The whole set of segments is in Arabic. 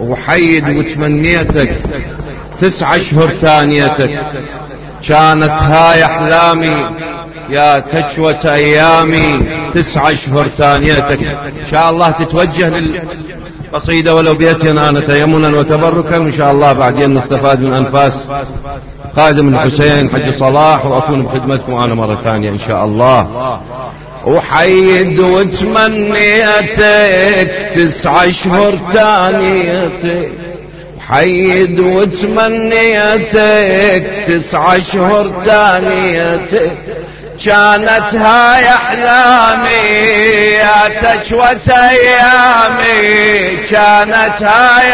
وحيد وتمنيتك تسع أشهر ثانيتك. كانت هاي أحلامي يا تشوة أيامي تسع أشهر ثانيتك. إن شاء الله تتوجه للقصيدة ولو بيتنا تيمنا وتبركا. إن شاء الله بعدين نستفاد من أنفاس. خادم الحسين حج صلاح وأكون بخدمتكم أنا مرة ثانية إن شاء الله. وحيد وتمنيتك تسع أشهر ثانيتك حيد وتمنيتك تسع أشهر ثانيتك كانت هاي أحلامي يا تشوة ايامي كانت هاي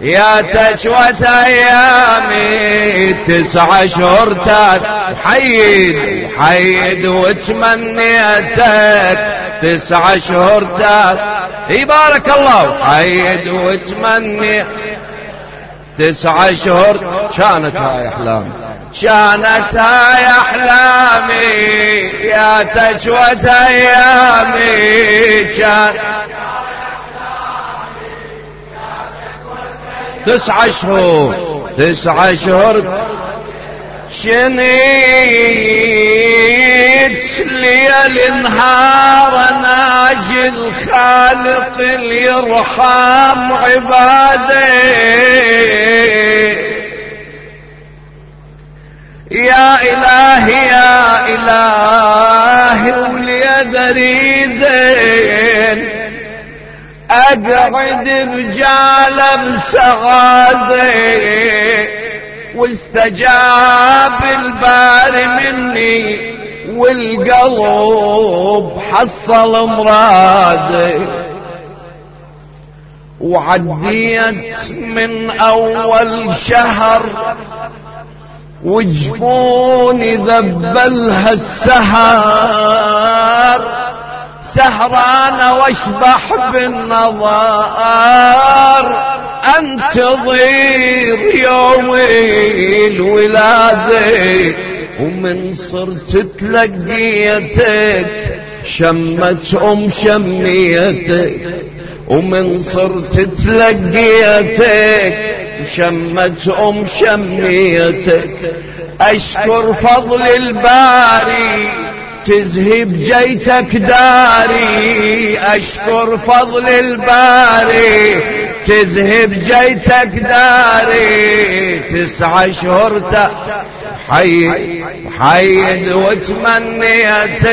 يا تشوة ايامي تسع اشهر تات حيد حيد وتمنيتك تسع اشهر تات اي بارك الله. حيد وتمني تسع اشهر كانت هاي أحلامي. كانت هاي أحلامي. يا تجوة ايامي كان تسع اشهر تسع اشهر شنيت ليل نهار ناجي الخالق اللي يرحم عباده. يا إلهي يا إلهي وليد أريدين أقعد بجال بسغادي واستجاب الباري مني والقلب حصل مرادي وعديت من أول شهر وجفوني ذبلها السهر. سهران واشبح بالنظار. انتظر يوم الولادة ومن صرت تلقيتك شمت أم شميتك. ومن صرت تلقيتك شمت أم شميتك. أشكر فضل الباري تذهب جيتك داري أشكر فضل الباري. تذهب جيتك داري تسع اشهر حيد حيد وتمنيتك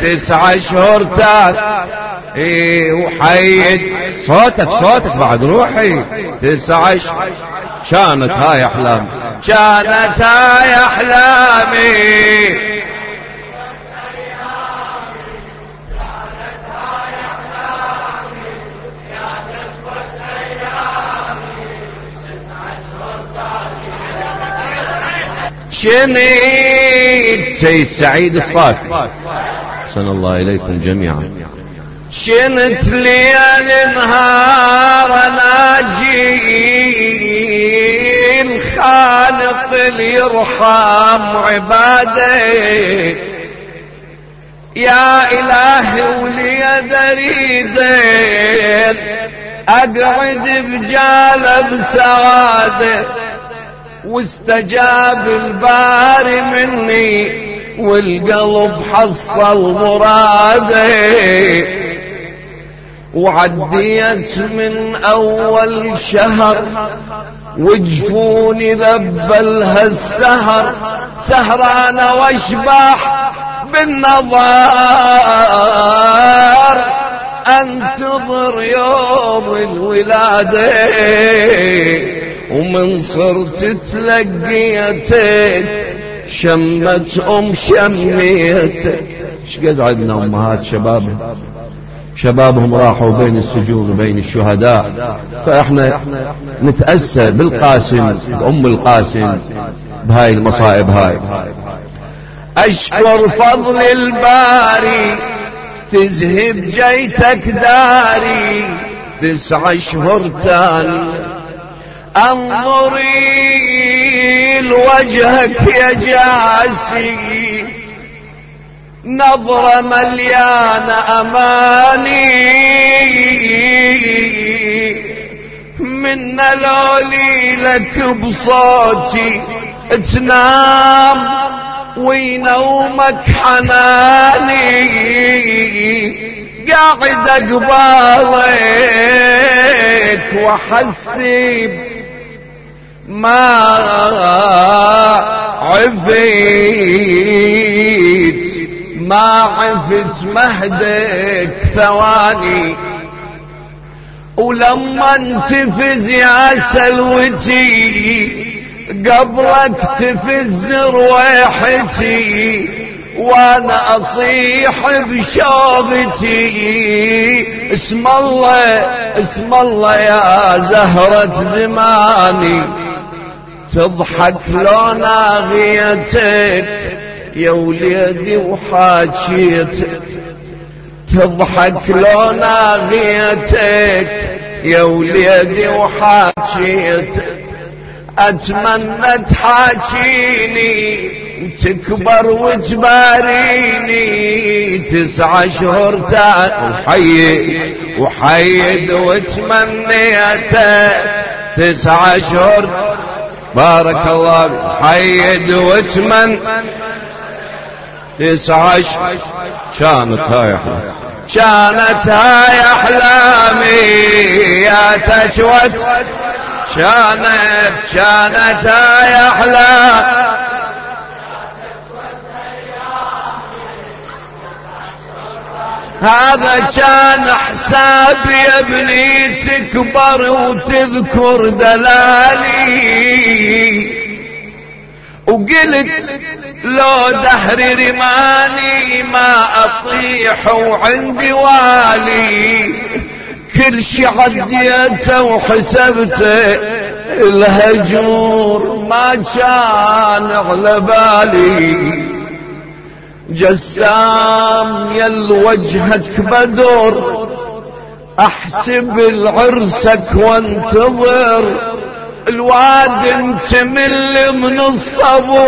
تسع اشهر إيه وحيد. صوتك صوتك بعد روحي. تسع كانت هاي أحلامي. كانت هاي أحلامي. شنيت سيد سعيد الصافي. أحسن الله إليكم جميعا. شنت ليل نهار ناجين خالق يرحم عبادة. يا إلهي ولي دريدين أقعد بجالب سعاده واستجاب الباري مني والقلب حصل مراده وعديت من أول شهر وجفوني ذبلها السهر سهرانة واشباح بالنظر أنتظر يوم الولادة. ومن صرت تلقيتك شمت أم شميتك. إيش قد عندنا أمهات شباب؟ شبابهم راحوا بين السجون وبين الشهداء. فإحنا نتأسى بالقاسم بأم القاسم بهاي المصائب هاي. أشكر فضل الباري تذهب جيتك داري. تسع أشهر تاني أنظري لوجهك يا جاسي. نظرة مليانة أماني. من لولي لك بصوتي تنام. وينومك حناني. قاعد أقبالك وأحسب ما عفيت ما عفت مهدك ثواني. ولما انتفز يا سلوتي قبلك تفز رويحتي وأنا اصيح بشوقتي. اسم الله اسم الله يا زهرة زماني. تضحك لو ناغيتك يا وليدي وحاجيتك تضحك لو ناغيتك يا وليدي وحاجيتك أتمنى تحاكيني وتكبر وتباريني. تسعة شهور وحيد وحيد وتمنيته تسعة شهور بارك الله حيد وتمن تسعة شهور كانت هاي كانت هاي أحلامي. يا تشوت. كانت كانت يا أحلى هذا كان حساب يا ابني تكبر وتذكر دلالي. وقلت لو دهر رماني ما أطيح وعندي والي. كل شي عديته وحسبته الهجور ما كان على بالي. جسام يل وجهك بدر. احسب العرسك وانتظر. الواد مل من الصبور.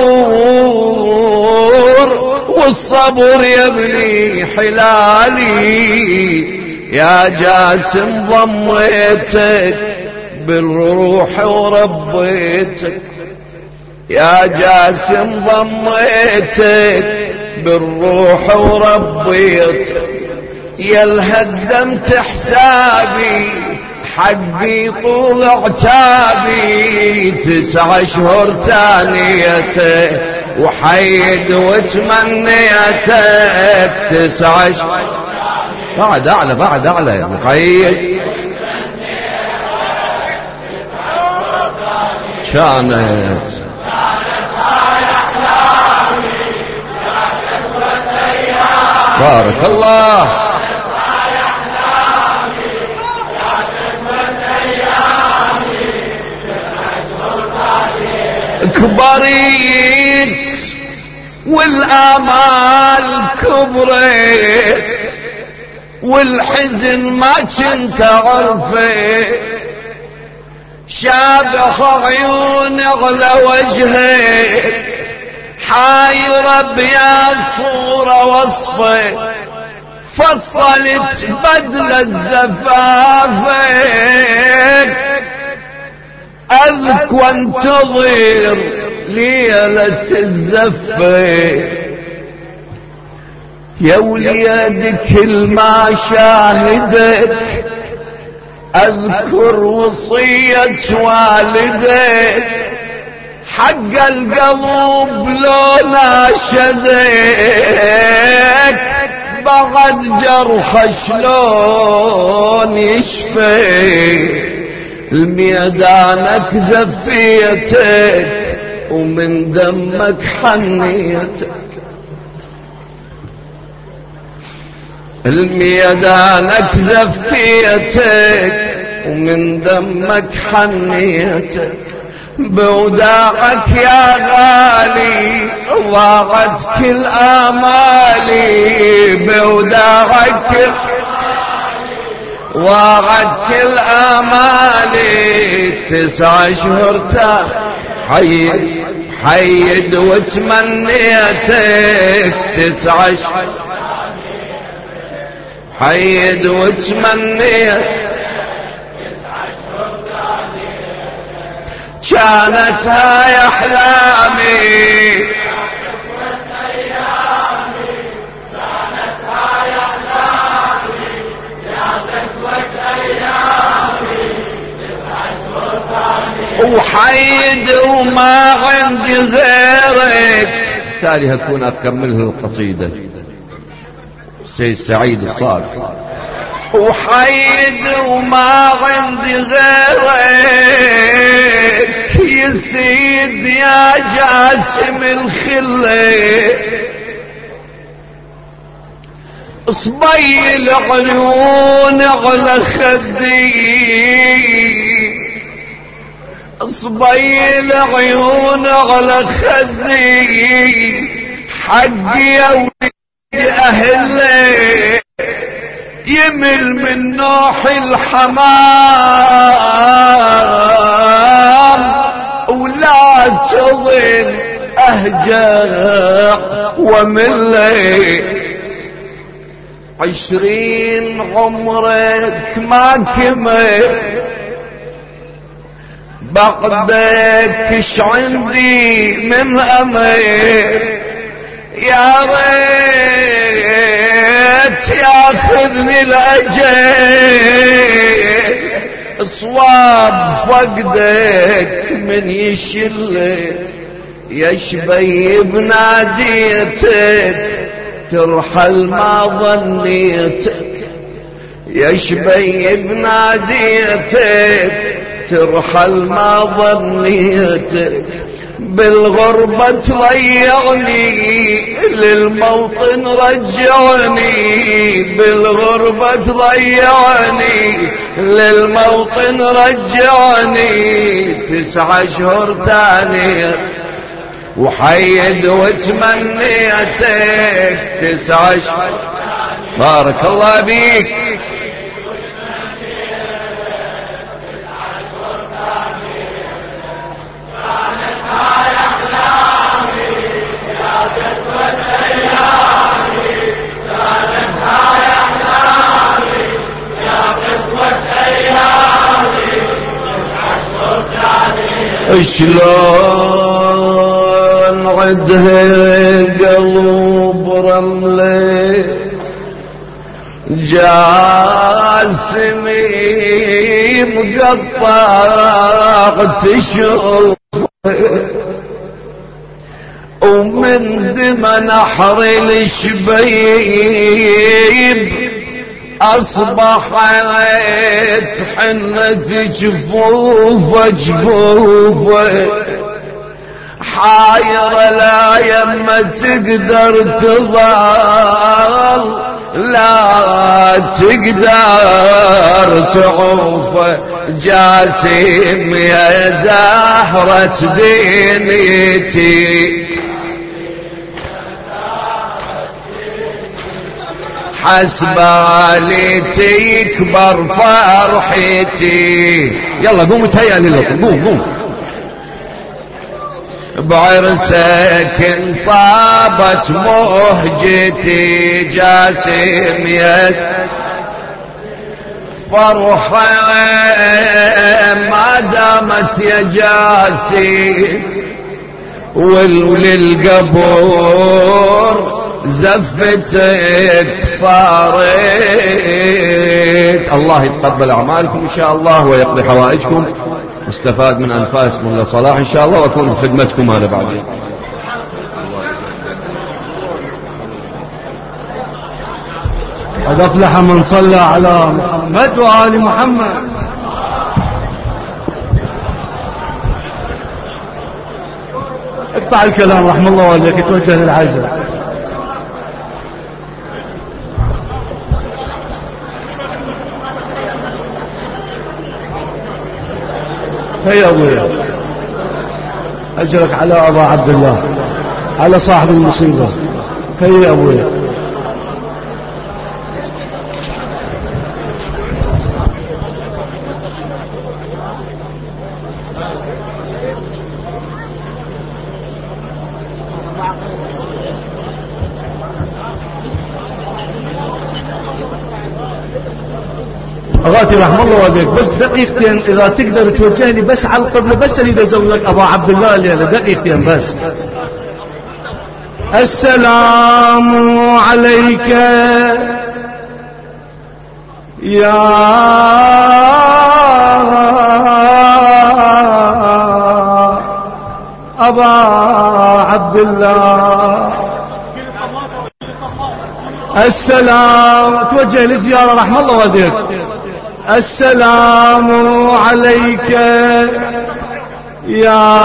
والصبر يا ابني حلالي. يا جاسم ضميتك بالروح وربيتك. يا جاسم ضميتك بالروح وربيتك يا الهدمت حسابي حقي طول عتابي. تسع أشهر تانيته وحيد وتمنيتك. تسع اشهر بعد أعلى بعد أعلى يا مقيد كانت بارك الله. كبريت والآمال كبرت والحزن ما كنت عرفه شابخ عيون على وجهك حايرة صورة وصفه فصلت بدلة زفافك أذك وانتظر ليلة الزفة. يا وليدك ما شاهدك أذكر وصية والدك. حق القلب لو ناشدك بعد جرح شلون يشفي الميدانك زفيتك ومن دمك حنيتك. الميدانك زفيتك ومن دمك حنيتك. بوداعك يا غالي ضاعت كل آمالي. بوداعك ضاعت كل آمالي. تسع شهور حيد حيد وتمنيتك. تسع شهور حيد وتمنيت كانت هاي أحلامي. وحيد وما عندي غيرك. بالتالي هكون أكمله القصيدة. سيد سعيد الصافي وحيد وما عندي غيرك. يسيد يا جاسم الخلة. صبي العيون على خدي. صبي العيون على خدي. حقي يا ولد أهلي. يمل من نوح الحمام. تظن اهجع وملي عشرين عمرك ما كمل. بقدك إيش عندي من امير يا ريت ياخذني الاجل صواب فقدك من يشل. يشبي بناديتك ترحل ما ظنيتك. يشبي بناديتك ترحل ما ظنيتك. بالغربة تضيعني للموطن رجعني. بالغربة تضيعني للموطن رجعني. تسعة أشهر تاني وحيد وتمنيتك تسعة اشهر بارك الله بيك شلون عدها قلوب رملة. جاسمي مقطع تشوف ومن دم نحر الشبيب أصبحت حنة جفوفة جفوفة حايرة لا يما تقدر تظل لا تقدر تعوف. جاسم يا زهرة دينيتي حسبالي تكبر فرحتي. يلا قوم تهيأ لكم قوم قوم بعرسك انصابت مهجتي جاسم يد. فرحة ما دامت يا جاسي وللقبور زفتك صارت. الله يتقبل أعمالكم إن شاء الله ويقضي حوائجكم. واستفاد من أنفاسكم لصلاح إن شاء الله وأكون بخدمتكم أنا بعدين قد أفلح من صلى على محمد وآل محمد. اقطع الكلام رحم الله والديك يتوجه للعجل هيا ابويا أجرك على أبا عبد الله على صاحب المصيبة هيا ابويا اغاتي رحم الله والديك بس دقيقتين إذا تقدر توجهني بس على القبلة بس اللي ازوجك أبو عبد الله الليلة دقيقتين بس. السلام عليك يا أبا عبد الله. السلام توجه لزيارة رحم الله والديك. السلام عليك يا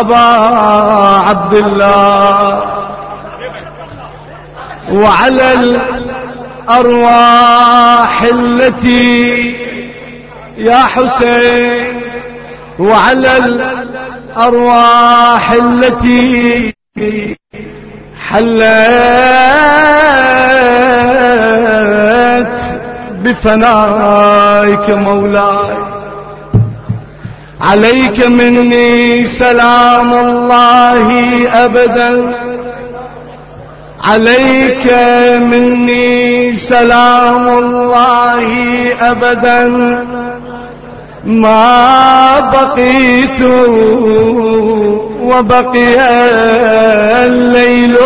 أبا عبد الله وعلى الأرواح التي يا حسين وعلى الأرواح التي حلت بفنائك مولاي. عليك مني سلام الله أبدا. عليك مني سلام الله أبدا. ما بقيت وبقي الليل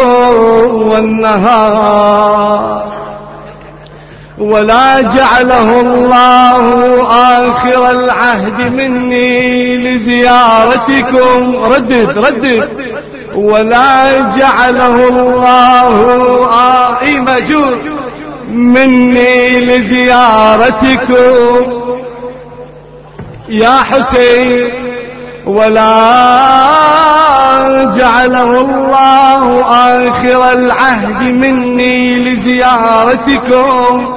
والنهار. ولا جعله الله آخر العهد مني لزيارتكم. ردد ردد. ولا جعله الله آي مجور مني لزيارتكم. يا حسين ولا جعله الله آخر العهد مني لزيارتكم.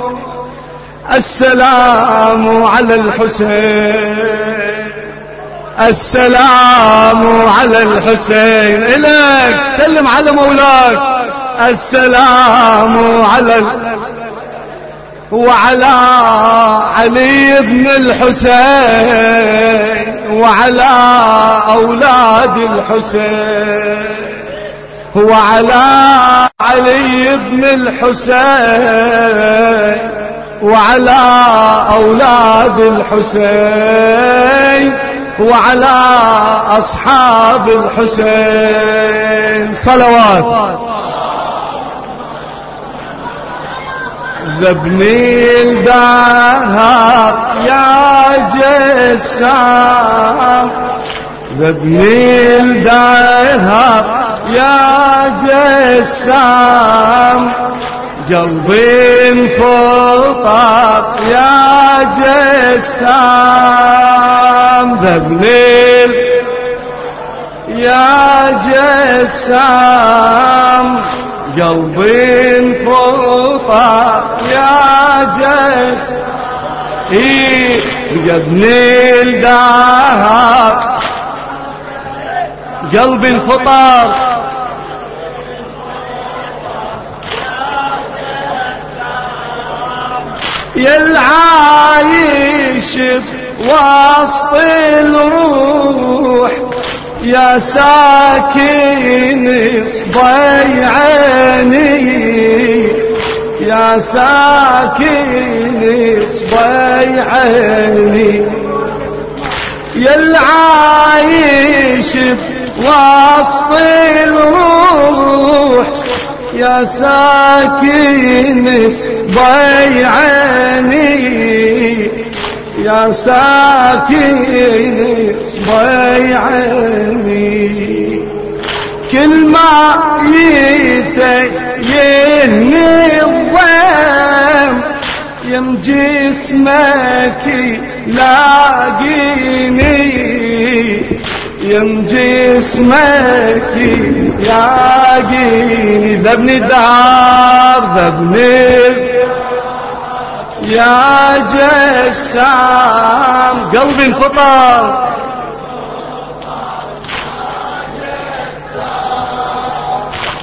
السلام على الحسين. السلام على الحسين. إليك. سلم على مولاك. السلام على وعلى علي بن الحسين وعلى أولاد الحسين وعلى علي بن الحسين وعلى أولاد الحسين وعلى أصحاب الحسين. صلوات. ذبني الدهر يا جسام ذبني الدهر يا جسام قلبي انفطر يا جسام ذبني يا جسام قلبي انفطر يا جس. إيه بجبني الدهر قلبي انفطر يا العايش وسط الروح. يا ساكن صبي عيني يا ساكن صبي عيني يا العايش وسط الروح يا ساكن صبي عيني يا ساكن صبي عيني كل ما يتيهني الضيم يم جسمك لاقيني يم جسمك يلاقيني. ذبني الدار ذبني يا جسام. قلبي انفطر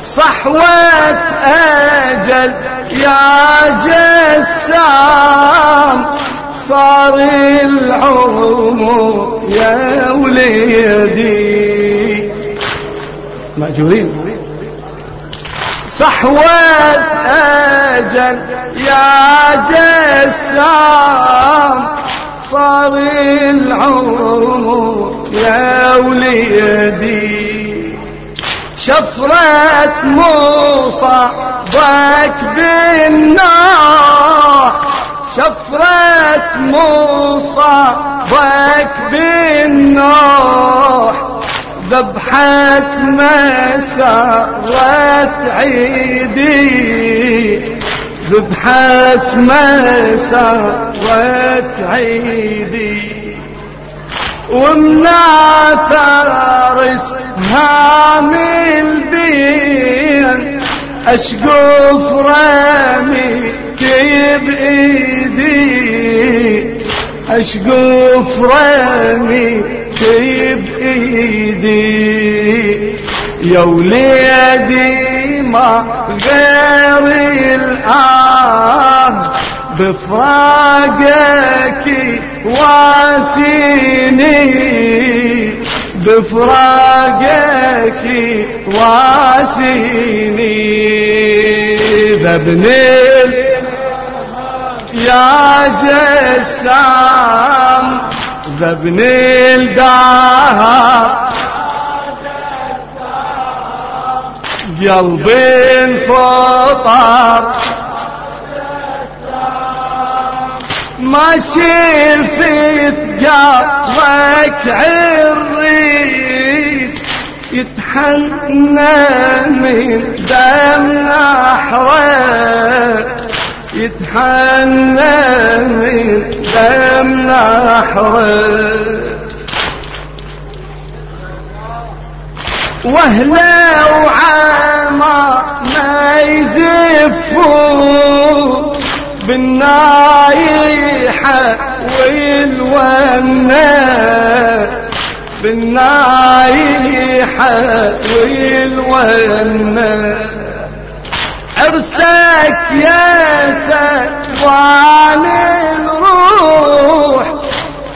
صحوة أجل يا جسام. صار العمر يا وليدي. مأجورين. صحوة أجل يا جسام صار العمر يا وليدي. شفرة مصابك بالنار. شفرة مصابك بالنار. ذبحت مسارت عيدي. ذبحت مسارت عيدي. ومن فارس هام البين أشقف رامي بإيدي أشقف رامي بإيدي يا وليدي ما غير الآن. بفراقك واسيني. بفراقك واسيني. ذبني يا جسام ذبني الدهر قلبي انفطر ما شفت قلبك عريس. يتحنى من دم نحره يتحنى من دم نحره وهلا وعما ما يزفوا بالنايحة والونة. بالنايحة والونة. عرسك يا سوان الروح.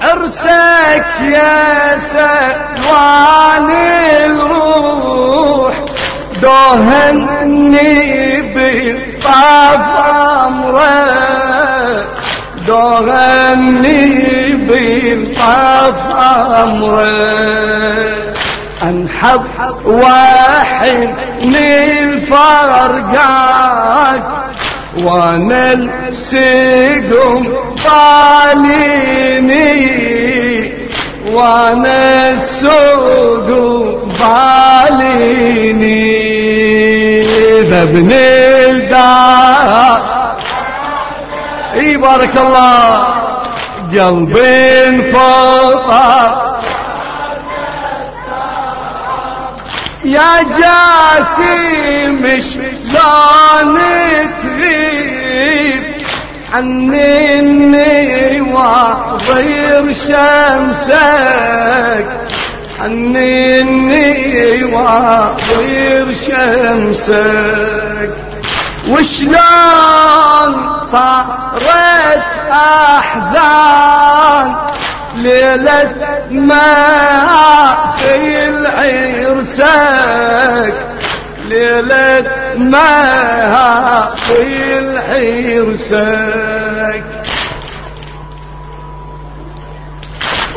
عرسك يا سوان الروح. دوهني بالطاف امره دوهني بالطاف امره انحب واحد من فرقاك وأنا السقم طاليني وأنا السوق باليني بابن الدار إي بارك الله. قلبي انفطر يا جاسم شلون تغيب حنني واضير شمسك. حنني واضير شمسك. وشلون صارت أحزان؟ ليلة ما في العرسك. ليلة ما في العرسك.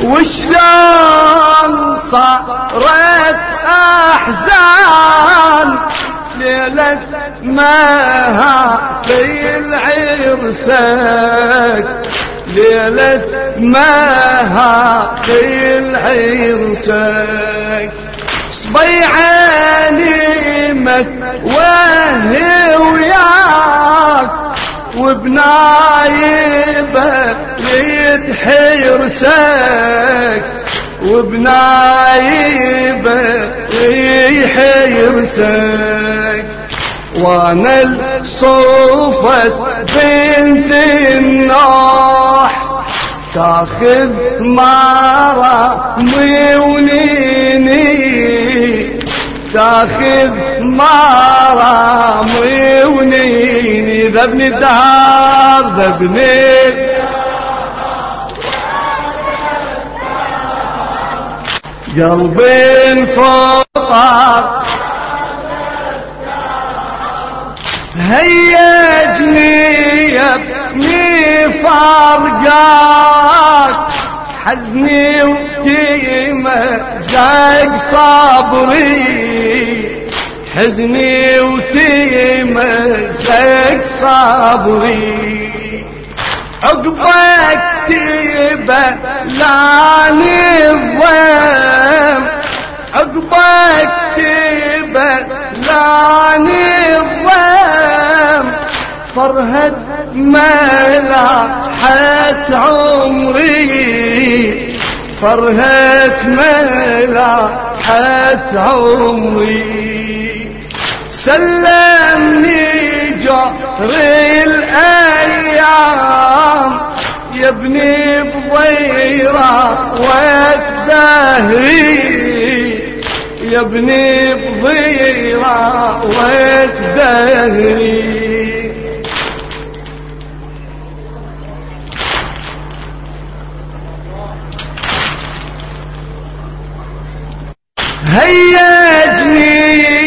وشلون صارت أحزان؟ ليلة ما في العرسك. ليلة ما في العرسك صبيعاني متوهي وياك وبنايبه يتحرسك وبنايبه يحرسك وأنا الصوفة بنت النوح تاخذ مارا ميونيني. تاخذ مارا ميونيني. ذبني الدهر ذبني قلبي انفطر هيجني يا ابني فارقاك حزني وتمزق صبري. حزني وتمزق صبري. عقبك تبلاني الضيم عقبك تبلاني الضيم فرهد ملاحت عمري. فرهت ملاحت عمري. سلمني جهر الأيام. يا ابني بضيرة وتدهري يا ابني بضيرة وتدهري هيجني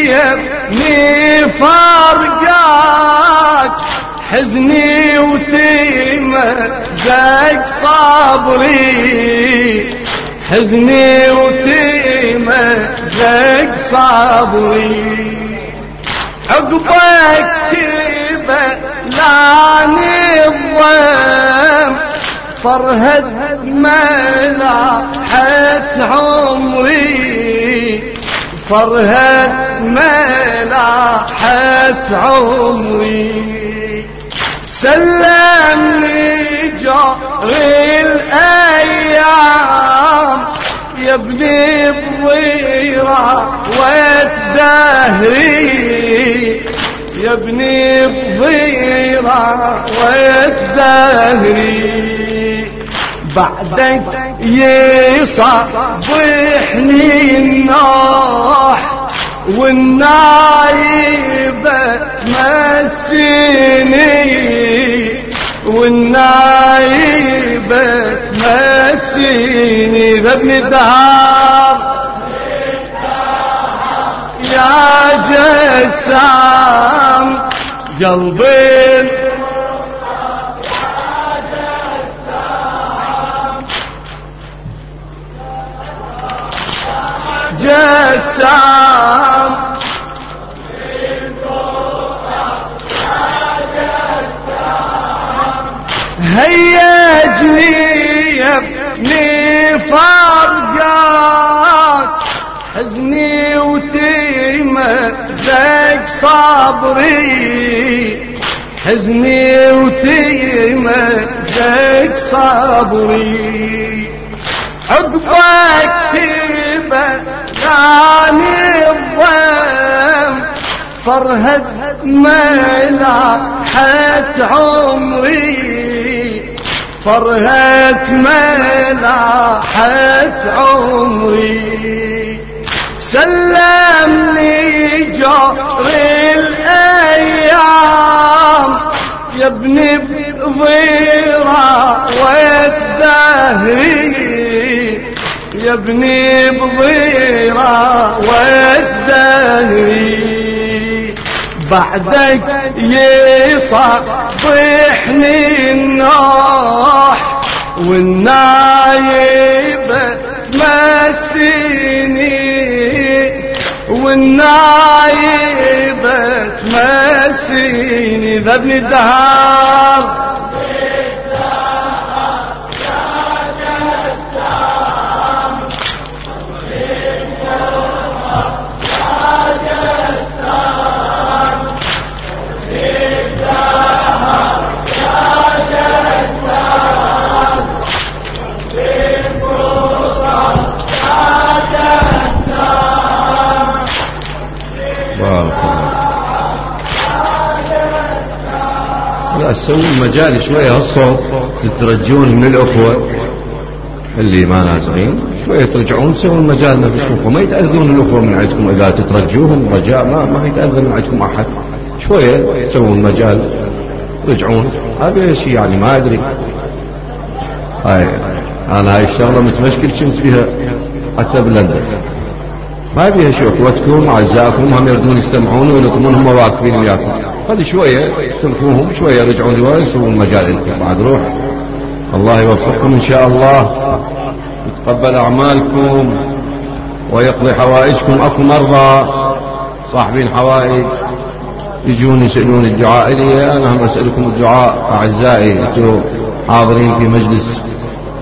يا ابني فارقاك. حزني وتمزق صبري حزني وتمزق صبري عقبك تبلاني الضم فرهد ملاحت عمري. فرهد ملاحت عمري. سلمني جار الأيام. يا ابني بضيرة وتدهري يا ابني بضيرة وتدهري بعدك يصبحني النوح والنايبة تمسيني والنايبة تمسيني. ذا ابن الدهر يا جسام قلبي جسام هيجني يا ابني فارقاك حزني وتمزق صبري. حزني وتمزق صبري. عقبك تبلاني الضم فرهد ملاحت عمري. فرهت ملاحت عمري. سلمني جار الأيام. يا ابني بضيرة وتدهري يا ابني بضيرة وتدهري بعدك يصبحني النوح والنايبة تمسيني. والنايبة تمسيني. ذا ابن تسوون مجال شوية الصوت تترجون من الأخوة اللي ما نازعين شوية ترجعون تسوون مجال ما فيش أخوة ما يتأذون الأخوة من عندكم إذا تترجوهم رجاء ما ما يتأذى من عندكم أحد. شوية تسوون مجال رجعون هذا شيء يعني؟ ما أدري. هاي أنا هاي الشغلة متمشكل كنت بها حتى بلندن. ما بيها شو اخوتكم أعزائكم هم يردون يستمعون ولكم هم واقفين وياكم. خلي شوية تركوهم شوية رجعوا لورا المجال لكم بعد روح. الله يوفقكم إن شاء الله. يتقبل أعمالكم ويقضي حوائجكم. أكو مرضى صاحبين حوائج يجون يسألون الدعاء لي أنا هم أسألكم الدعاء أعزائي أنتم حاضرين في مجلس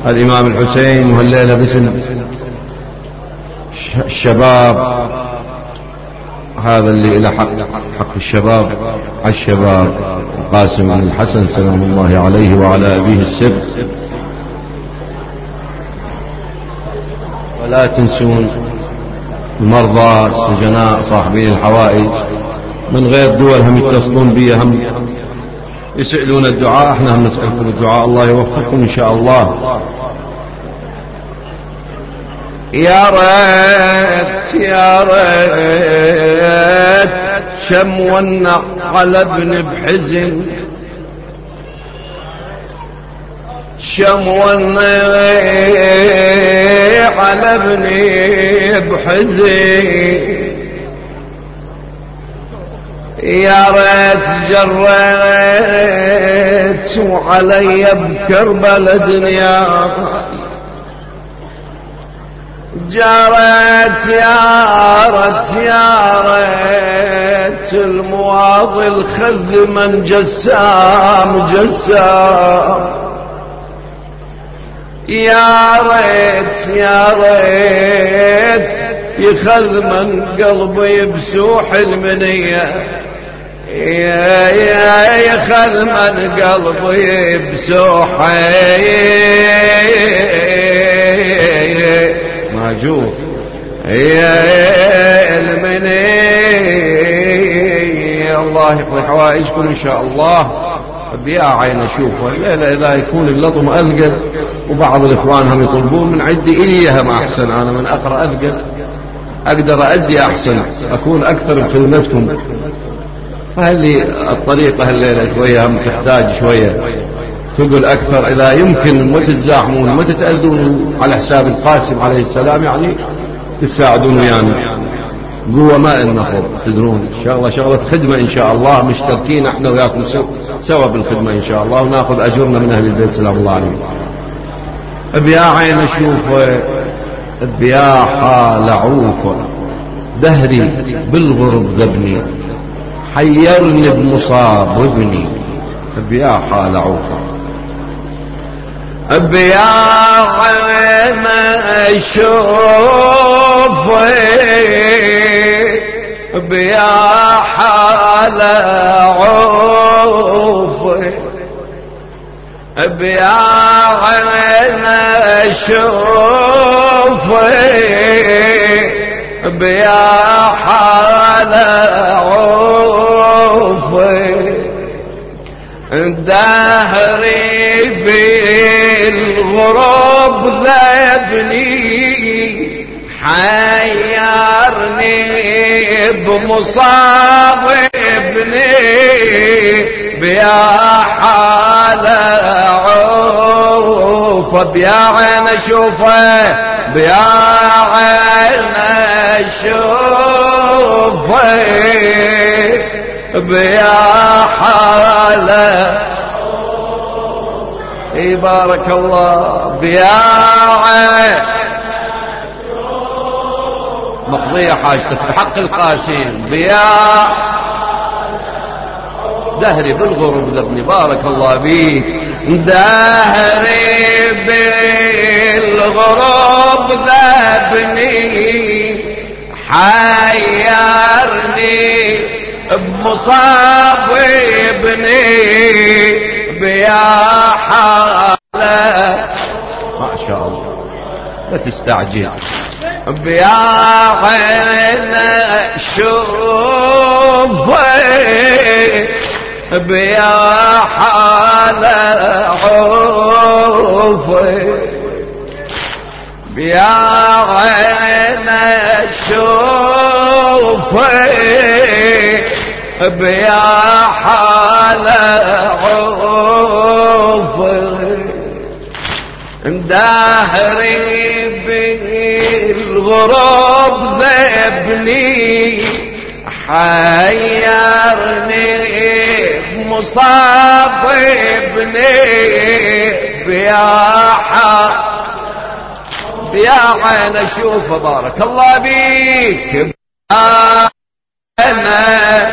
الإمام الحسين وهالليلة باسم الشباب. هذا اللي له حق حق الشباب الشباب. القاسم بن الحسن سلام الله عليه وعلى أبيه السبت ولا تنسون المرضى السجناء صاحبين الحوائج. من غير دول هم يتصلون بي هم يسألون الدعاء. إحنا هم نسألكم الدعاء. الله يوفقكم إن شاء الله. يا ريت يا ريت شم ونع ابن بحزن. شم ونع ابن بحزن. يا ريت جريت وعلي بكربل دنيا جرت يا رت يا ريت المواضي الخذ من جسام جسام. يا ريت يا ريت يخذ من قلبي بسوح المنية. يا يا يخذ من قلبي بسوحي. يا المني. الله يقضي حوائجكم إن شاء الله. بيا عين اشوفه الليلة إذا يكون اللطم أثقل وبعض الإخوان هم يطلبون من عندي اليها ما أحسن. أنا من أقرأ أثقل. أقدر أدي أحسن. أكون أكثر بخدمتكم فهل الطريقة الليلة شوية هم تحتاج شوية؟ ثقل أكثر. إذا يمكن ما تتزاحمون ما تتأذون على حساب القاسم عليه السلام يعني تساعدون ويانا يعني. قوة ما النقض تدرون. شغلة شغلة خدمة إن شاء الله مشتركين إحنا وياكم سوا بالخدمة إن شاء الله وناخذ أجرنا من أهل البيت سلام الله عليهم. بيا عين أشوف بيا حال عوف دهري بالغرب ذبني حيرني بمصاب ابني. بيا حال عوفة بيا عين أشوف بيا حال عوف بيا عين أشوف بيا حال عوفي دهري بالغرب ذبني حيرني بمصاب ابني بيا حال عوف بيا عين أشوفه بيا عين أشوفه بيا حاله إي بارك الله بيا عين. مقضية حاجتك بحق القاسم بيا دهري بالغرب ذبني. بارك الله بيك دهري بالغرب ذبني. حيرني بمصاب ابني. بيا حالة. ما شاء الله. لا تستعجل. بيا عين شوفي بيا حال عوفي بيا عين شوفي بيا حال عوفي دهري بالغرب ذبني حيرني مصاب ابني. بياحة يا عين أشوف بارك الله بيك أنا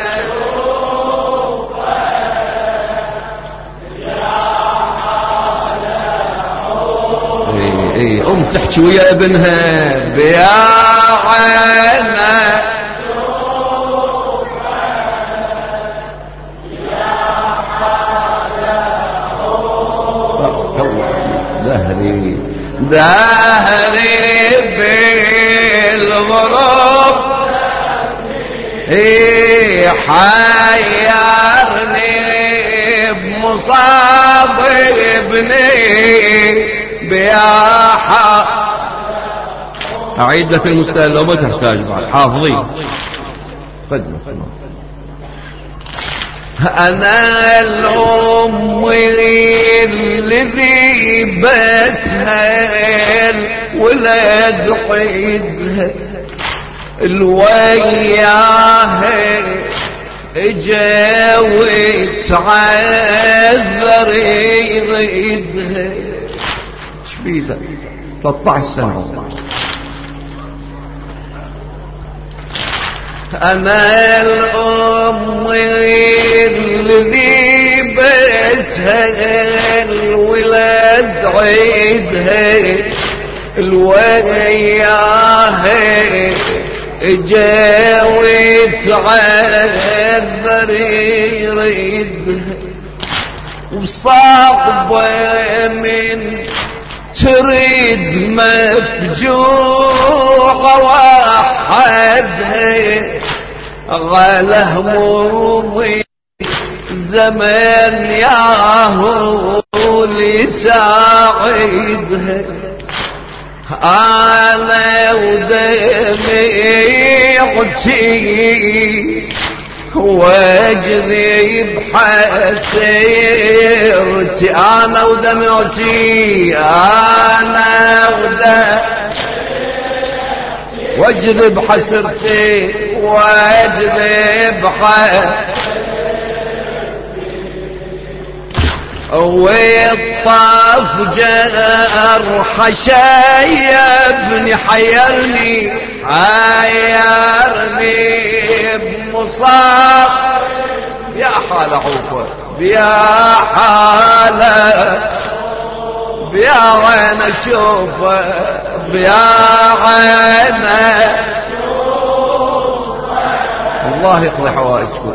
اي ام تحكي ويا ابنها بيا عينه ظهري ظهري بالغرب. إيه حيرني بمصاب ابني. بياحة أعيد لك المستهل لو ما تحتاج بعد. حافظين قدمه أنا الأم الذي بسهل ولد حيدها الوياه اجا وتعذر يريدها بيها 13 سنة أنا الأم الذي بسها الولد عيدها الوياه جا وتعذر يريدها وصاحبة من تريد مفجوع وحدها غاله همومي زمن ياهو لساعدها أنا ودمعتي واجذب حسيرتي آنا ودمعتي آنا ودمعتي واجذب حسرتي واجذب حسرتي والطاف جرح شايبني حيرني حيرني بمصاب يا حال عوفة يا حالة يا عين اشوفه يا عين. الله يقضي حوائجكم.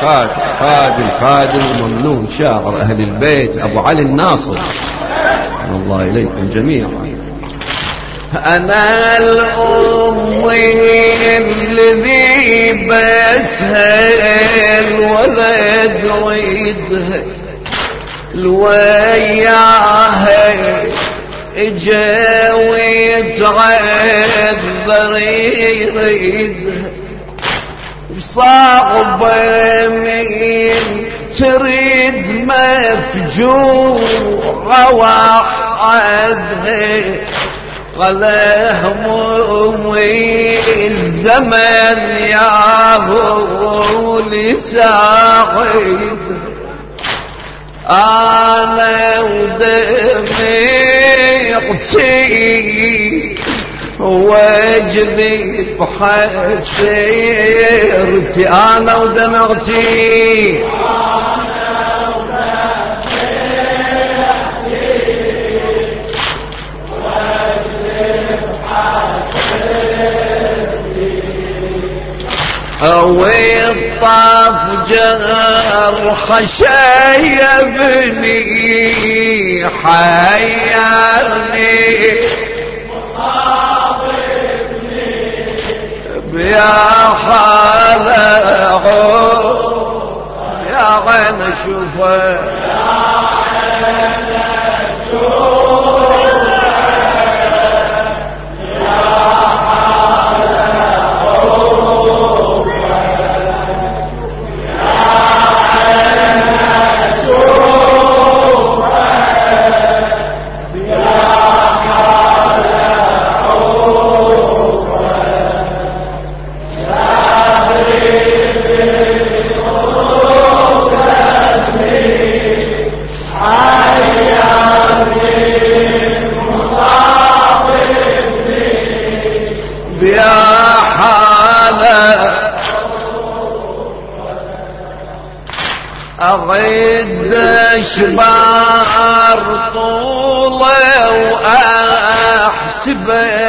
خادم خادم خادم ممنون شاعر أهل البيت أبو علي الناصر. الله إليكم جميعا. أنا الأم الذي بسها الولد ريدها الوياه اجا ويتعذر يريدها من تريد مفجوع وحدها غلا همومي الزمن يا هو لساعد أنا ودمعتي واجذي بحسيرتي أنا ودمعتي ضوي طاف جرح شيبني حيرني. يا حال يا عين شوفه. أغد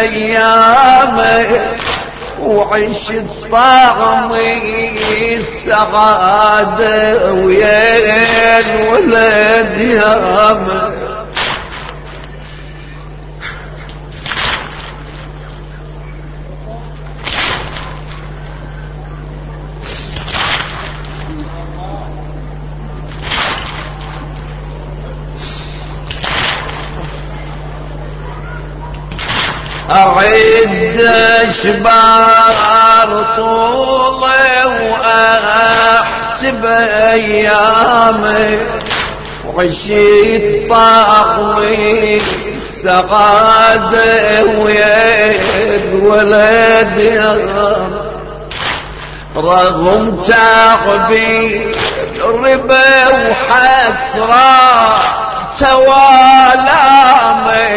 أيامي وعشت طعمي السعادة ويا الولد يامي أعد أشبار طوله وأحسب أيامي. وعشيت طعمي السعادة ويا الولد رغم تعبي ربا وحسرة توالامي.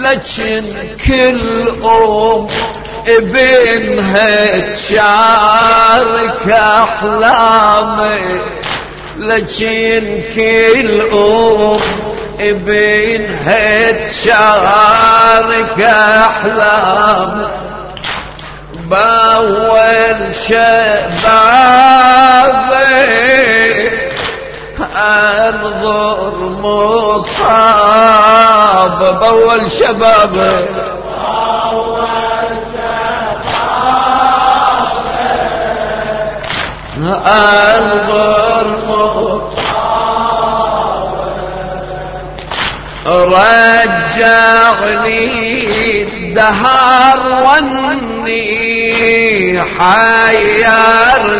لكن كل أم ابنها تشارك أحلامي. لكن كل أم ابنها تشارك أحلامي. بأول شبابي انظر مصاب باول شباب. انظر رجعني الدهر وني حيرني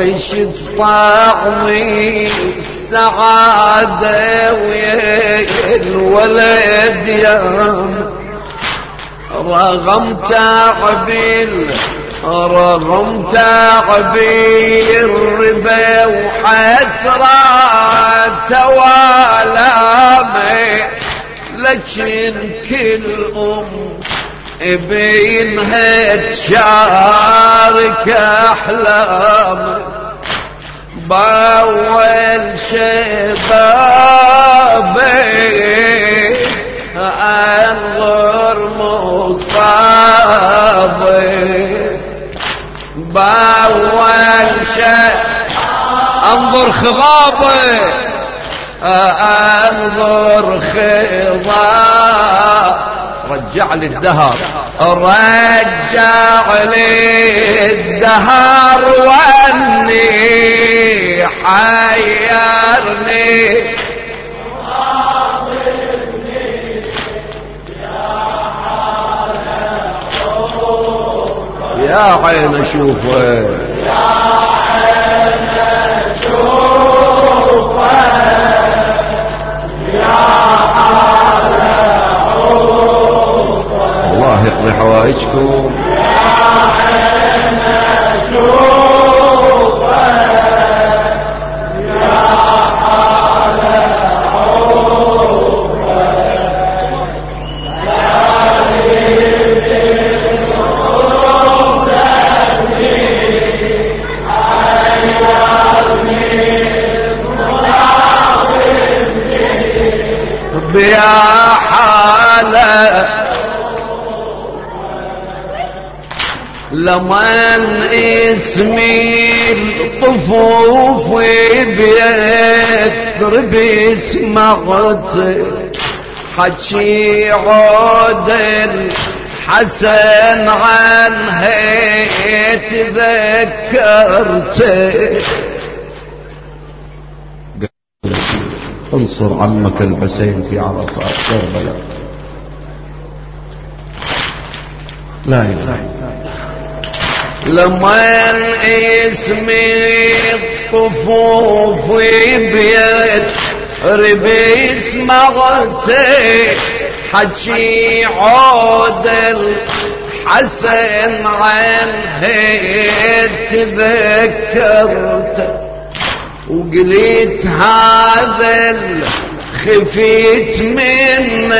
وعشت طعمي السعادة ويا الولد يام رغم تعبي رغم تعبي الربا وحسرة توالامي لكن كل أم بينها تشارك أحلامي باول شبابي انظر مصابي. باول شيء انظر خضابي. انظر خضار رجع لي الدهر. رجع لي الدهر واني حيرني. يا عين اشوفه الله يقضي حوائجكم لمن اسمي الطفوف بيثر بسمعت حكي عود الحسن عن هيت ذكرته انصر عمك الحسين في عرصات كربلاء لا إله لما اسمي الطفوف بيت ربي سمعتي حكي عود الحسن عن هيت تذكرته وقلت هذا خفيت منه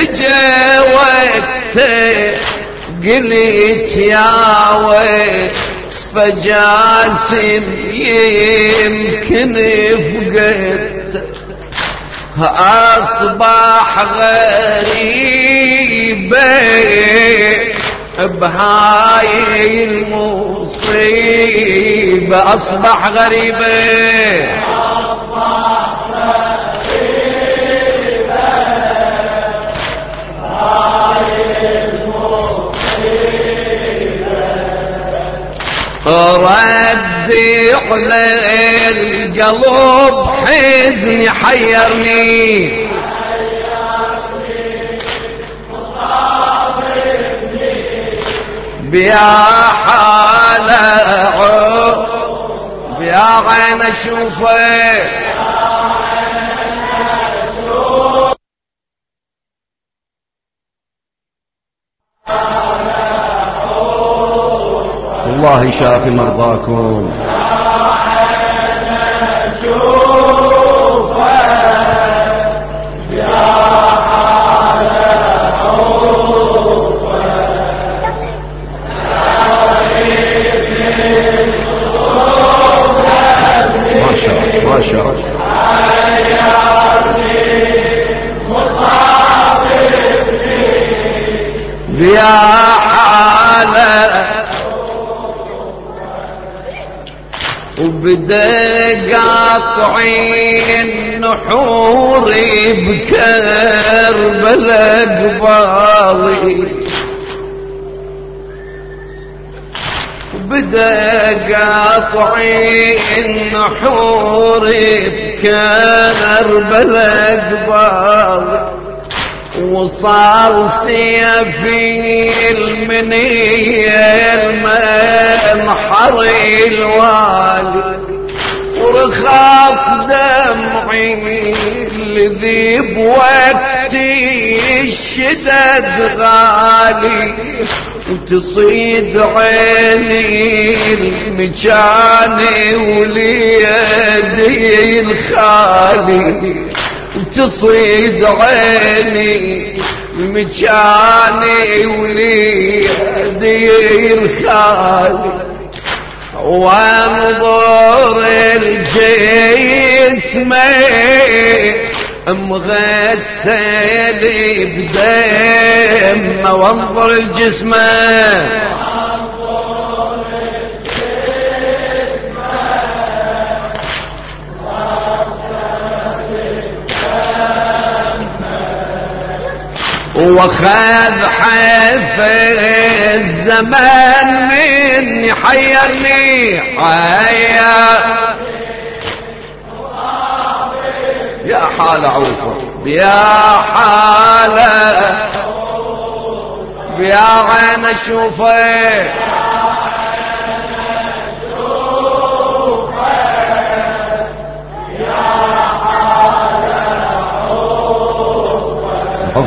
إجا وقته. قلت يا ويت فجاسم يمكن فقدت اصبح غريبه بهاي المصيبة أصبح غريبة ردي على القلب حزني حيرني. بيا حالة بيا عين أشوفه. شافي مرضاكم. شاء الله وبدا قاطعين نحوري بكربلاء قبالي بدا قاطعين نحوري بكربلاء قبالي وصار سيفي المنية المنحر الوالي ورخاص دمعي الذي بوقتي الشدد غالي. وتصيد عيني المجاني وليدي الخالي. وتصيد عيني مجاني وليدي الخالي وانظر الجسم مغسل بدم وانظر الجسم وخذ حيف الزمان مني حيرني حير يا حال عوفة يا حال يا عين اشوفك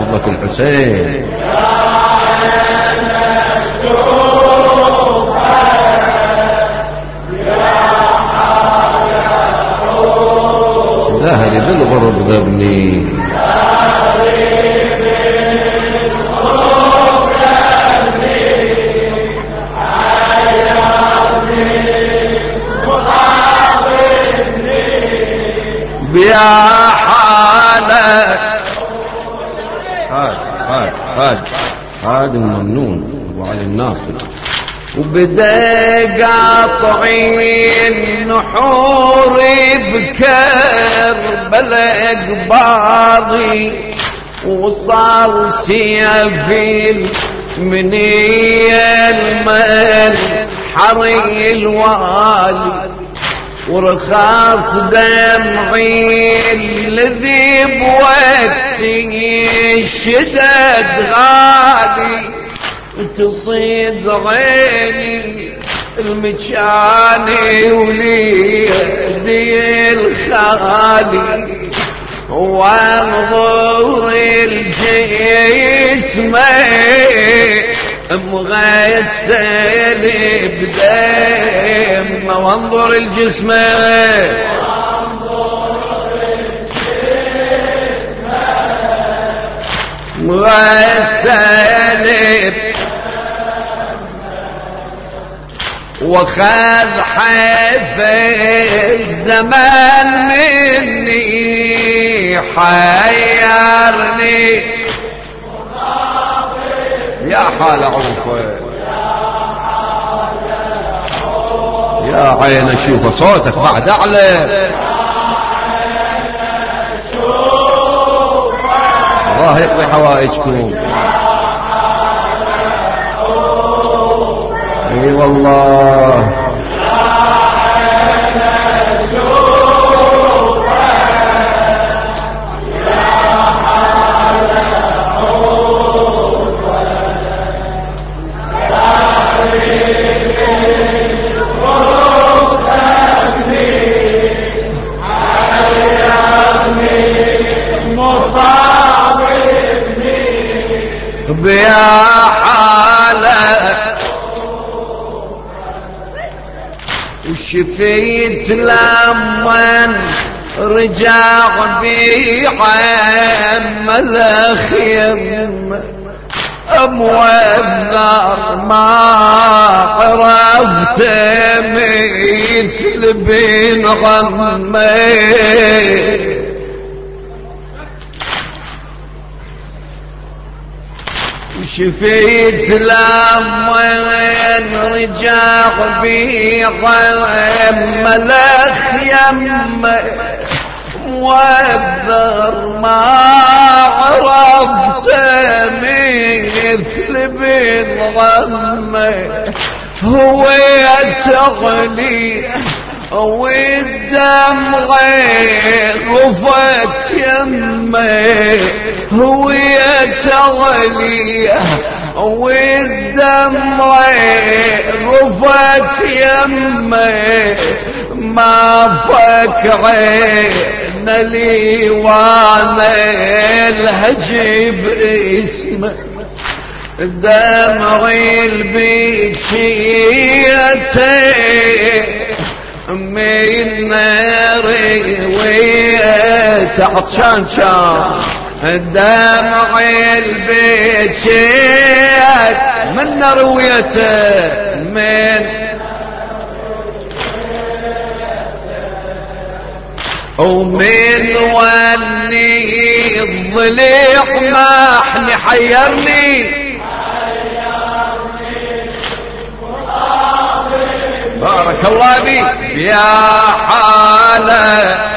حفظك الحسين. ذهلي بالغرب ذبني بيا هاد ممنون ابو علي الناصر. وبدأ قاطعين نحور بكربلاء قباضي وصار سيفين من المال حري الوالي. ورخاص دمعي الذي بوقتي الشدد غالي تصيد عيني المجاني وليدي الخالي. وانظر الجسم مغسل بدم. وانظر الجسم. مغسل وخذ حيف الزمان مني. حيرني. يا حال عوفة يا عين أشوف صوتك بعد أعلى. الله يقضي حوائجكم. إي والله. بيا حالة وشفيت لمن رجع بيعم الخيم موذر ما عرفت مثل بين غمي شفيت لمن رجع بيعم الخيم موذر ما عرفت مثل بن غمه هو تغلي والدم غفت يمه. هو تغلي والدم غفت يمه. ما فك عين لي وأنا الهجب اسمه دمعي البكيتي من ناري ويت عطشان شان. دمعي البكيت من نرويته؟ من؟ ومن وني الضليع ما احني حيرني. بارك الله بي يا حالة.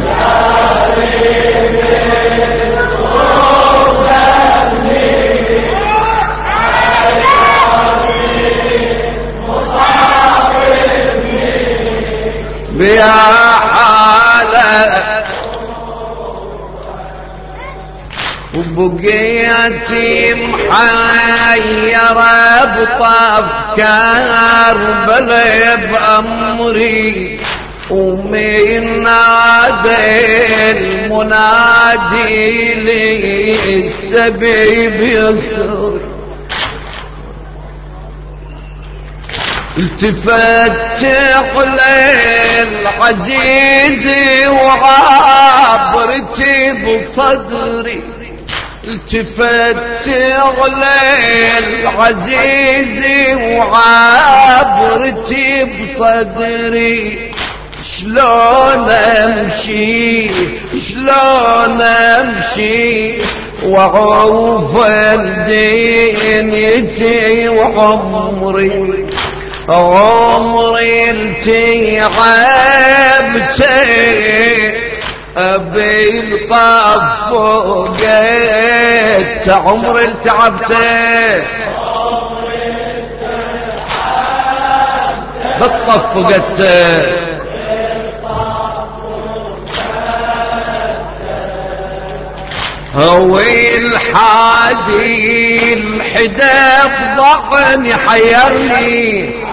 بيا حالة وبقيتي محيرة بطف كربلة بأمري ومن نادي المنادي لي السبيب يصري التفت على العزيز وعبرتي بصدري التفت على العزيز وعبرتي بصدري. شلون أمشي؟ شلون أمشي؟ وعوف دنيتي وعمري. عمري انتي عبتي أبي الطف فوقت عمري التعبتي بالطف فوقت هو الحادي الحداف ضعني حيرني.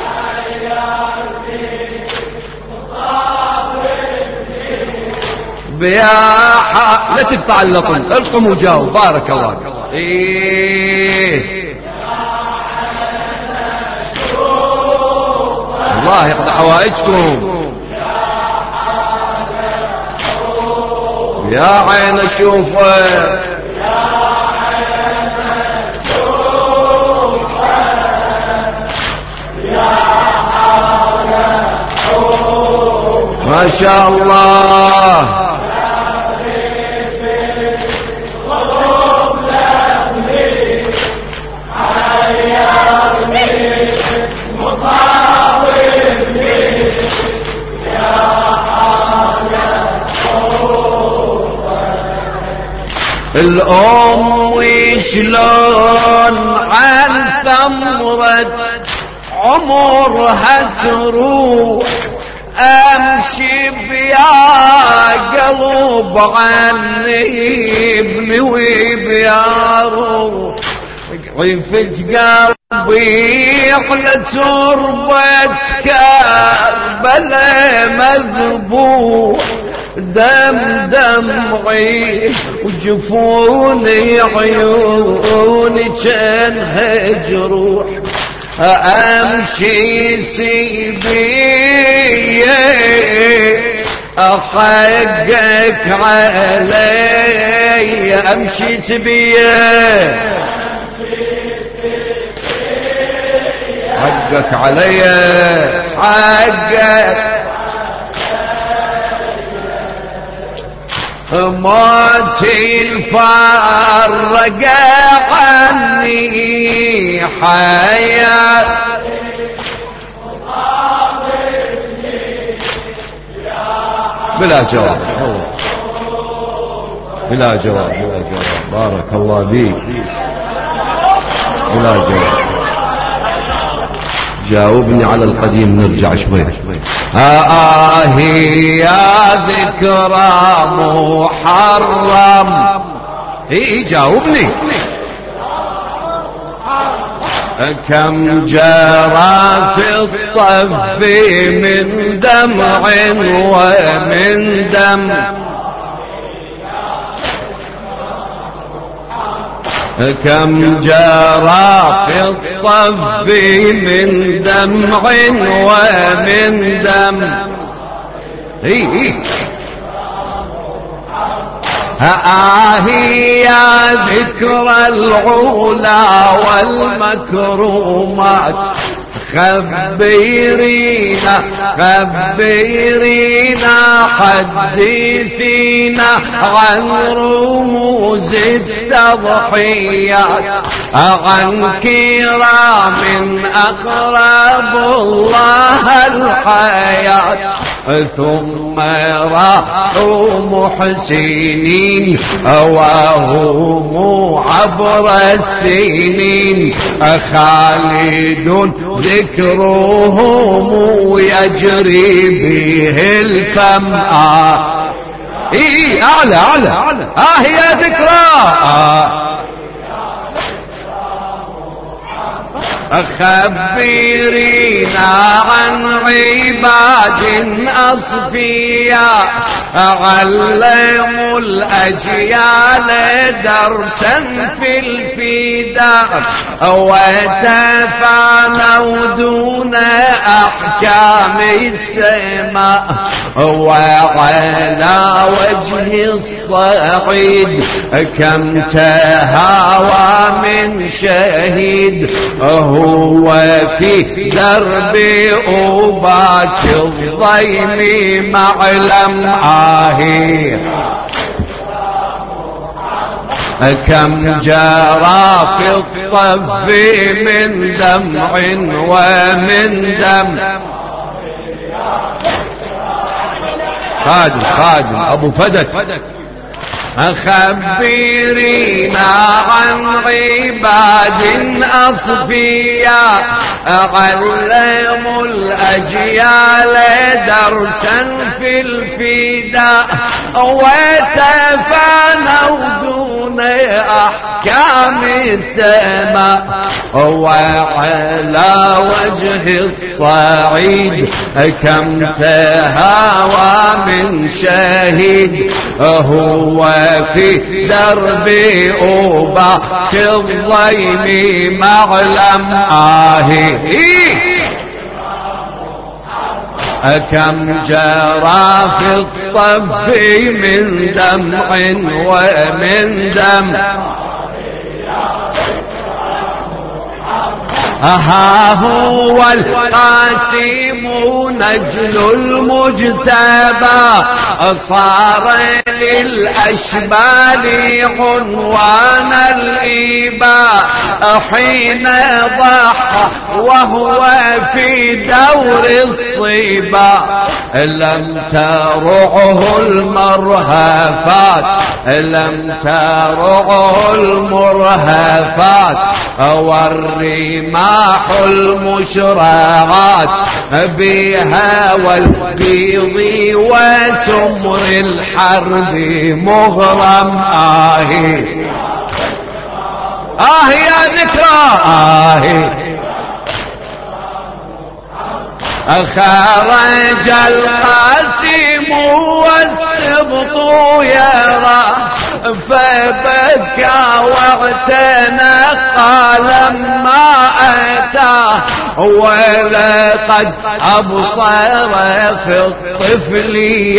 بيا لا تقطع اللطم القم وجاوب. بارك الله إيه. الله يقضي حوائجكم. يا عين اشوفه ما شاء الله. الأم وشلون عن ثمرة عمرها تروح أمشي بيا قلب عني ابني وبيا روح. عفت قلبي على تربة كربلاء مذبوح. دم دمعي وجفوني عيوني كانها جروح امشي سيبي احقك علي امشي سبيه حقك علي حقك موتي الفرق عني حياة. بلا جواب. بلا جواب. بلا جواب. بارك الله بيك بلا جواب. جاوبني على القديم نرجع شوي. آه يا ذكرى محرم. اي جاوبني. كم جرى في الطف من دمع ومن دم. كم جرى في الطف من دمع ومن دم. هي آهي يا ذكر العلا والمكرومات خبرينا خبرينا حدثينا عن رموز التضحيات عن كرام أقرب الله الحياة. ثم راحوا محسنين وهم عبر السنين. خالد ذكرهم يجري به الفم آه إيه أعلى أعلى. آه يا ذكرى. خبرينا عن عباد أصفياء علموا الأجيال درسا في الفداء وتفانوا دون أحكام السماء. وعلى وجه الصعيد كم تهاوى من شهيد. هو في درب أوباك الضيم معلم آهي كم جرى في الطف من دمع ومن دم. خادم خادم أبو فدك. خبرينا عن عباد أصفياء. علموا الأجيال درسا في الفداء وتفانوا دون أحكام السماء وعلى وجه الصعيد كم تهاوى من شهيد هو في درب أوبا في الضيم معلم آهي. كم جرى في الطف من دمع ومن دم ها هو القاسم نجل المجتبى صار للأشبال عنوان الإباء حين ضحى وهو في دور الصبا لم ترعه المرهفات لم ترعه المرهفات. والرماح المشرعات بها والبيض وسمر الحرب مغرم. آهي آه يا ذكرى. آهي خرج القاسم والسبط يرى فبكى واعتنقى لما أتى ولقد أبصر في الطفل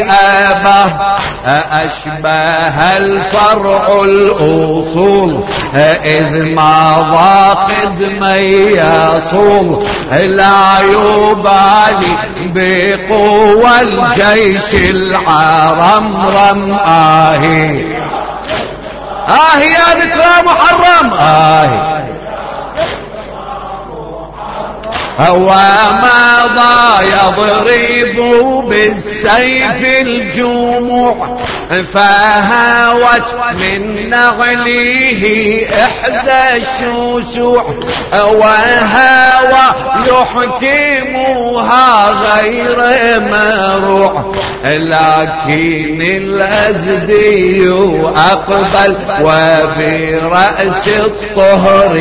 أباه أشبه الفرع الأصول إذ ما ضاقد من يصول لا يبالي بقوى الجيش العرمرم آهي آه يا ذكرى محرم. آه وما ضا يضرب بالسيف الجموع فهاوت من نغليه إحدى الشوشوع وهاوى يحكمها غير مروع. لكن الأزدي أقبل وبرأس الطهر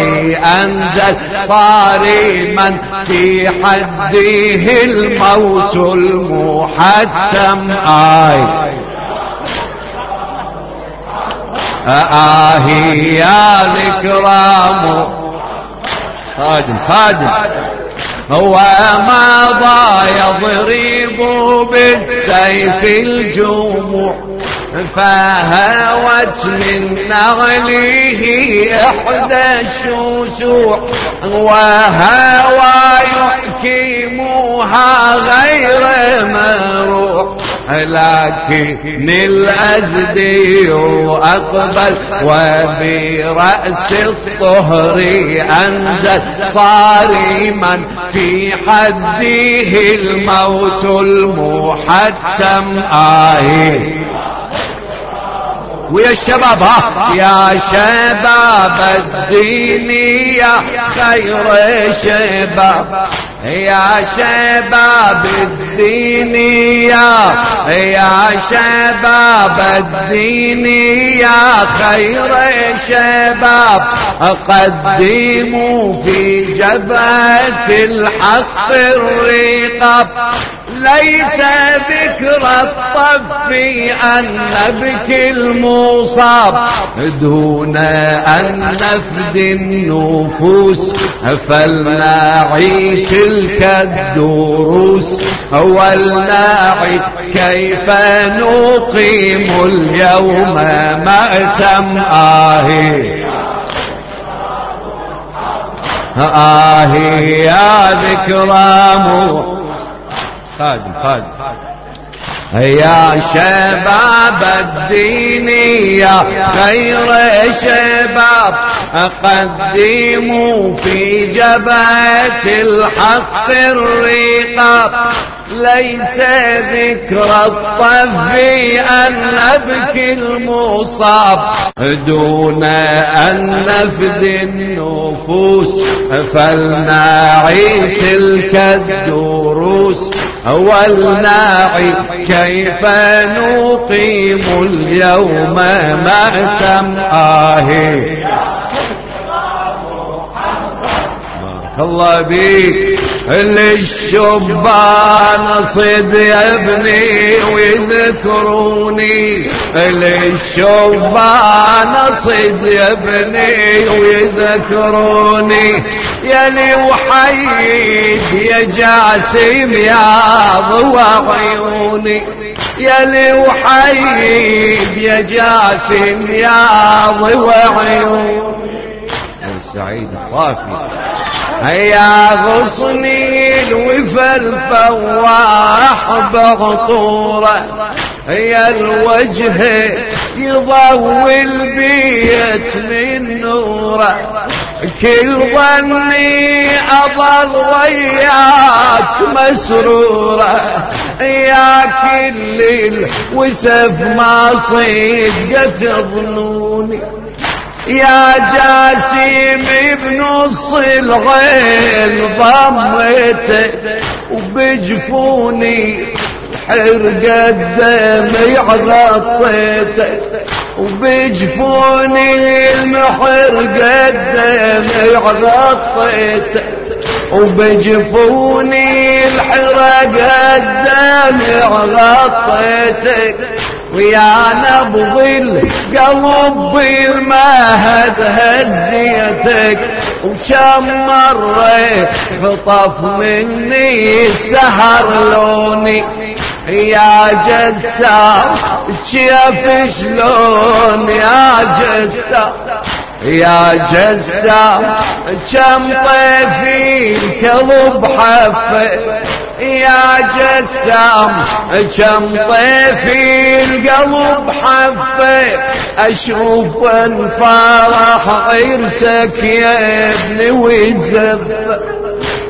أنزل صارما في حده الموت المحتم. آي. آهي يا ذكرام خادم خادم هو مضى يضرب بالسيف الجموع. فهوت من نغله إحدى الشوشوع وهوى كيموها غير مروح لكن الأزدي أقبل وبرأس الطهر أنزل صارما في حده الموت المحتم. آه. ويا الشباب ها. يا شباب الدين يا خير شباب. يا شباب الدين يا يا شباب الدين يا خير شباب. قدموا في جبهة الحق الرقاب. ليس ذكر الطف أن نبكي المصاب. دون أن نفدي النفوس فلنعي تلك الدروس. ولنعي كيف نقيم اليوم مأتم آهي؟ آهي يا ذكرى خادم خادم. يا شباب الدين يا خير شباب قدموا في جبهة الحق الرقاب. ليس ذكر الطف أن نبكي المصاب. دون أن نفدي النفوس فلنعي تلك الدروس. ولنعي كيف نقيم اليوم مأتم آهي الله بيك للشبان صد يا ابني ويذكروني للشبان صد ابني ويذكروني يا لي وحيد يا جاسم يا ضوى عيوني. يا لي وحيد يا جاسم يا ضوى عيوني. سعيد الصافي يا غصني الوفا الفواح بغطورة. يا الوجه يضوي البيت من نوره. كل ظني أظل وياك مسرورة. يا كل الوسف ما صدقت ظنوني. يا جاسم بنص الغيل ضميته وبجفوني حرق الدمع غطيته وبجفوني المحرق الدمع غطيته وبجفوني الحرق الدمع غطيتك ويا نبض القلب بالمهد هزيتك وكم مرة خطف مني السهر لوني. يا جسام كيف شلون يا جسام؟ يا جسام كم طيفي الكلب حفه يا جسام كم طيفي القلب حفه أشوف الفرح عرسك يا ابني ويزف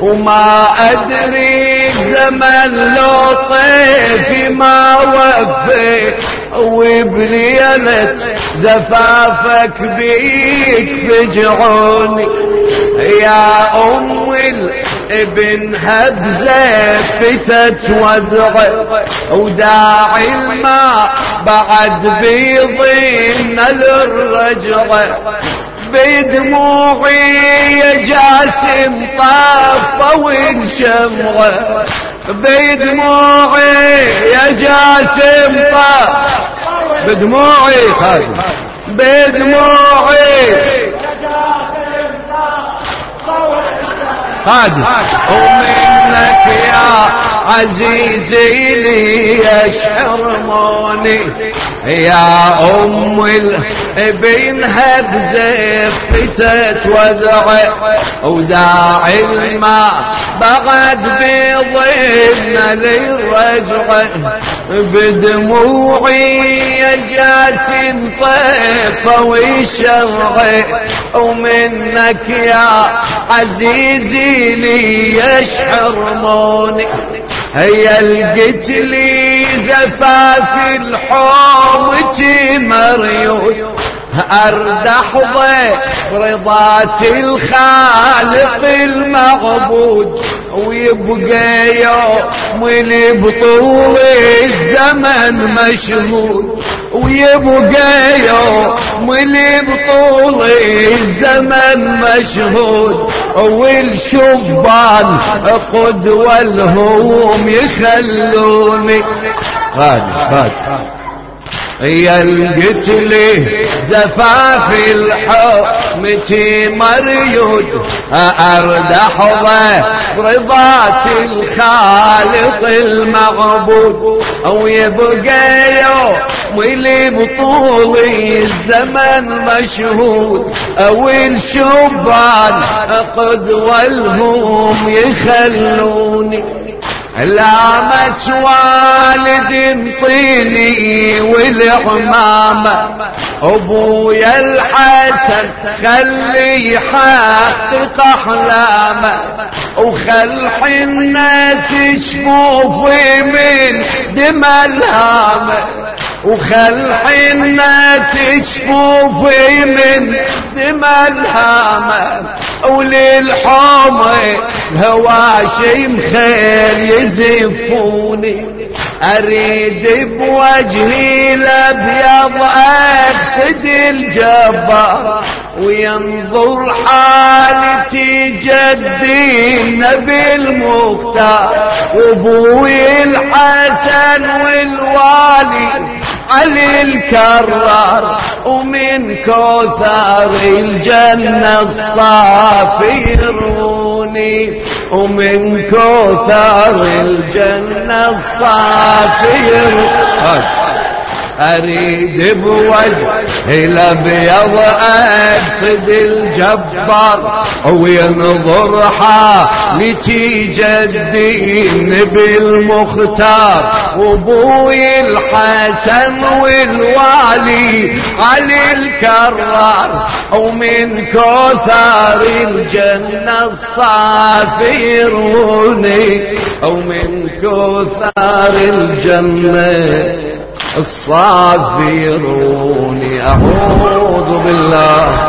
وما أدري زمن لو طيفي ما وفي. وبليلة زفافك بيك فجعوني. يا أم الابن هبزة فتت وذغ وداعي الماء بعد بيضين للرجغة بدموعي يا جاسم طافة والشمغة بدموعي يا جاسم طافة بدموعي خادم. بدموعي. خادم. ومنك يا عزيزي لي يشحرموني يا أم الابنها بزفتت وذع وداعي الماء. بعد بيضنا للرجعة بدموعي يا جاسم طيفة وشرعي ومنك يا عزيزي لي يشحرموني هيا لقيت لي زفاف الحوم مريوي اردح رضات الخالق المعبود ويبقى يوم بطول الزمن مشهود. ويبقى يوم بطول الزمن مشهود. والشبان قدوة لهم يخلوني. هادي هادي. يا القتل زفاف الحكم مريود أرد حظه رضات الخالق المعبود أو يبقى يوم اللي بطول الزمن مشهود أو الشبان قدوة لهم يخلوني. لامت والد طيني والعمامة. ابويا الحسن خلي يحقق أحلامه. وخل حنة شفوفي من دم الهامة. وخل حنة شفوفي من دم الهامه وللحومه هواشم خير يزفوني. أريد بوجهي الأبيض أقصد الجبار وينظر حالتي جدي النبي المختار وأبوي الحسن والوالي علي الكرار ومن كوثر الجنة الصافي يروني ومن كوثر الجنة الصافي يروني أريد بوجه الابيض اقصد الجبار. وينظر حالتي جدي النبي المختار وأبوي الحسن والوالي علي الكرار. ومن كوثر الجنة الصافيروني ومن كوثر الجنة الصافرون أعوذ بالله.